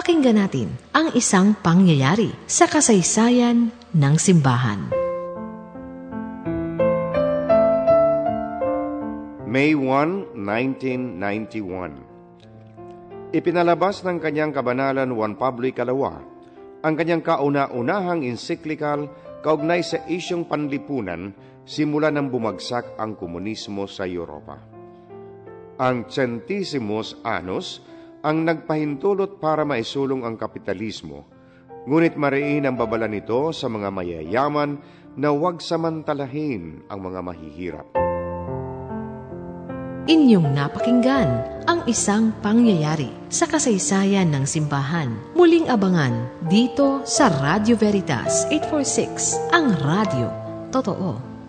Pakinggan natin ang isang pangyayari sa kasaysayan ng simbahan. May 1, 1991 Ipinalabas ng kanyang kabanalan Juan Pablo Ikalawa ang kanyang kauna-unahang encyclical kaugnay sa isyong panlipunan simula nang bumagsak ang komunismo sa Europa. Ang Centesimus Annus ang nagpahintulot para maisulong ang kapitalismo, ngunit mariin ang babala nito sa mga mayayaman na huwag samantalahin ang mga mahihirap. Inyong napakinggan ang isang pangyayari sa kasaysayan ng simbahan. Muling abangan dito sa Radio Veritas 846, ang radio. Totoo.